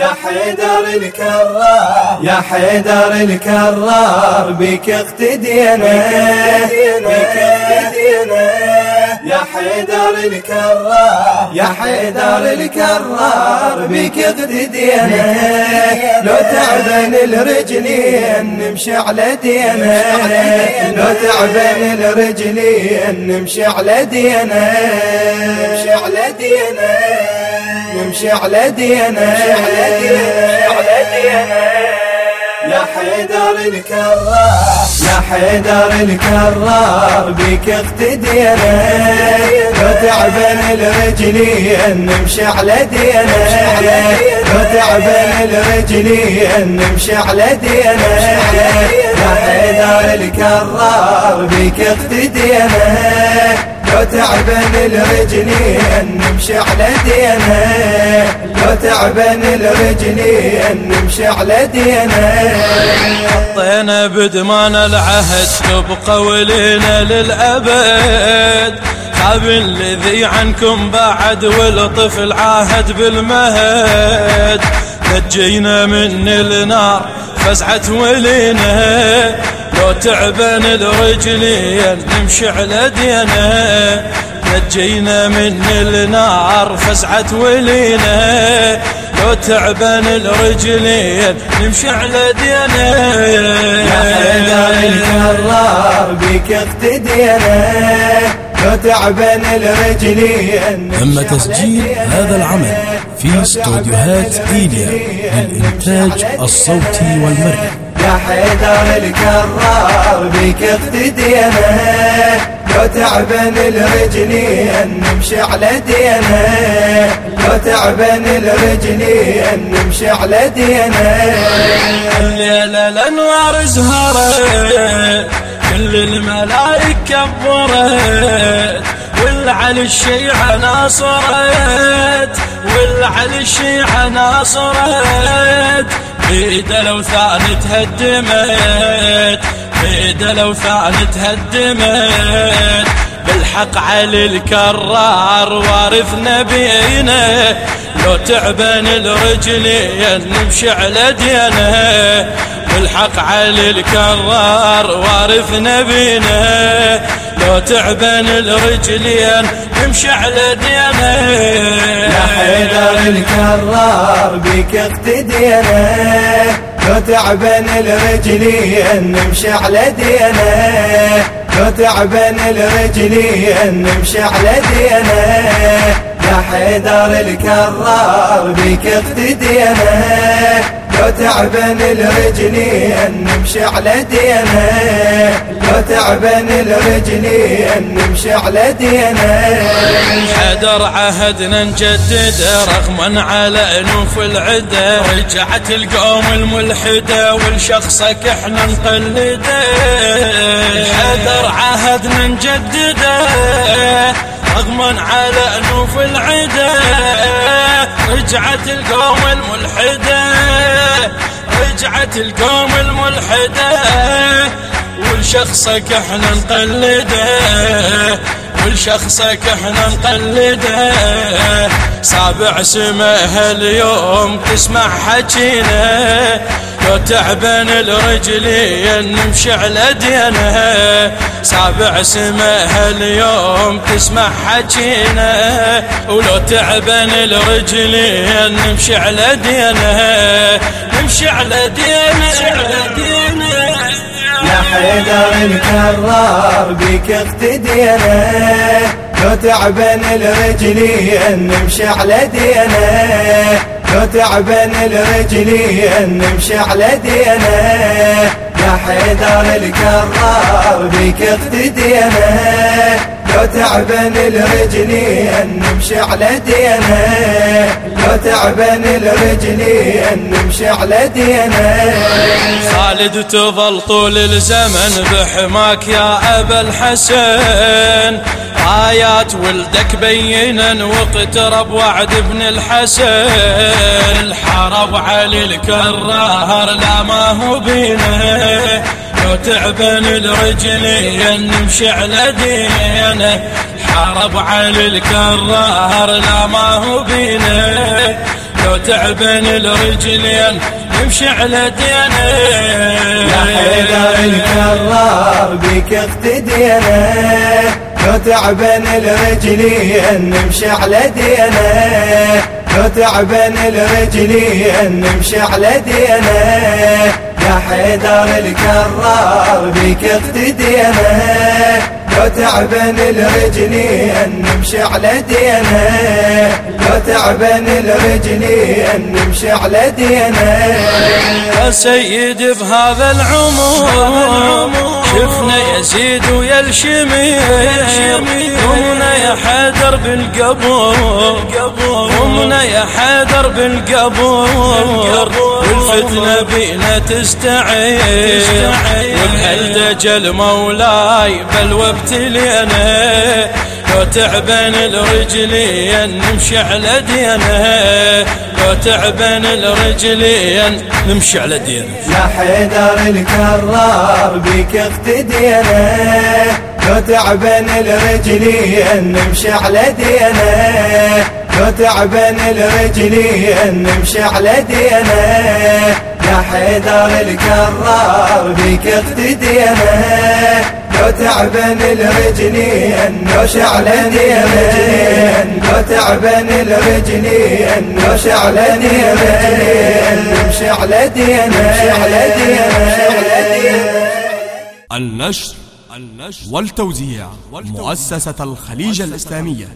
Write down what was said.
يا حيدر الكرار يا حيدر الكرار بك اقتدينا بك اقتدينا يا حيدر الكرار يا حيدر الكرار بك اقتدينا لو تعبن الرجلين نمشي على دينا لو تعبن الرجلين نمشي على دينا نمشي على دينا نمشي على دينا يا حيدر الكرار يا حيدر الكرار بك اقتدينا. لو تعبن الرجلين نمشي على دينا لو تعبن الرجلين نمشي على دينا يا حيدر الكرار بك اقتدينا. لو تعبن الرجلين نمشي على دينا لو تعبن الرجلين نمشي على دينا حطينا بدمان العهد تبقى ولينا للأبد. خاب الذي عنكم بعد والطفل عاهد بالمهد. نجينا من النار فزعت ولينا. لو تعبن الرجلين نمشي على دينا نجينا من النار فزعت ولينا لو تعبن الرجلين نمشي على دينا يا حيدر الكرار بك اقتدينا. لو تعبن الرجلين تم تسجيل هذا العمل في استوديوهات إيليا للإنتاج الصوتي والمرئي. يا حيدر الكرار بك اقتدينا لو تعبن الرجلين نمشي على دينا لو تعبن الرجلين نمشي على دينا الليلة الأنوار زهرت كل الملايك كبرت. والعلي الشيعة ناصرت والعلي الشيعة ناصرت. بيد الاوثان تهدمت بيد الاوثان تهدمت. بالحق علي الكرار وارث نبينا لو تعبن الرجلين نمشي على دينا بالحق علي الكرار وارث نبينا لو تعبن الرجلين نمشي على دينا يا حيدر الكرار بك اقتدينا. لو تعبن الرجلين نمشي على دينا لو تعبن الرجلين نمشي على دينا يا حيدر الكرار بك اقتدينا. لو تعبن الرجلين نمشي على دينا لو تعبن الرجلين نمشي على دينا حدر عهدنا نجدد رغما على أنوف العدة. رجعت القوم الملحدة ولشخصك إحنا نقلده. حدر عهدنا نجدده. رغما على أنوف العده رجعت القوم الملحدة رجعت القوم الملحدة ولشخصك إحنا نقلده ولشخصك إحنا نقلده. سابع سمه اليوم تسمع حكينا لو تعبن الرجلين نمشي على دينا سابع سمه اليوم تسمع حكينا ولو نمشي على دينا نمشي على دينا يا حيدر الكرار بك اقتدينا لو الرجلين نمشي على لو تعبن الرجلين نمشي على دينا يا حيدر الكرار بك اقتدينا لو تعبن الرجلين نمشي على دينا لو تعبن الرجلين نمشي على دينا خالد تظل طول الزمن بحماك يا أبا الحسن. آيات ولدك بينا واقترب وعد ابن الحسن. الحرب علي الكرار لا ما هو بينا. لو تعبن الرجلين نمشي على دينا حارب على الكرار لا ما هو بينا لو تعبن الرجلين نمشي على دينا يا حيدر الكرار بك اقتدينا لو تعبن الرجلين نمشي على دينا لو تعبن الرجلين نمشي على دينا يا حيدر الكرار بك اقتدينا لو تعبن الرجلين نمشي على دينا لو تعبن الرجلين نمشي على دينا يا سيد في هذا العمر شفنا يزيد ويا الشمير. قمنا يا حيدر بالقبور. قمنا يا حيدر بالقبور. والفتنة بينا تستعير. والهل مولاي بل وابتلينا لو تعبن الرجلين نمشي على دينا لو تعبن الرجلين نمشي على دينا يا حيدر الكرار بك اقتدينا لو تعبن الرجلين نمشي على دينا لو تعبن الرجلين نمشي على دينا يا حيدر الكرار بك اقتدينا لو الرجلين لو شعلن يمين. لو تعبن الرجلين لو شعلن يمين. نمشي على دين نمشي على دين النشر النشر والتوزيع مؤسسة الخليج الإسلامية.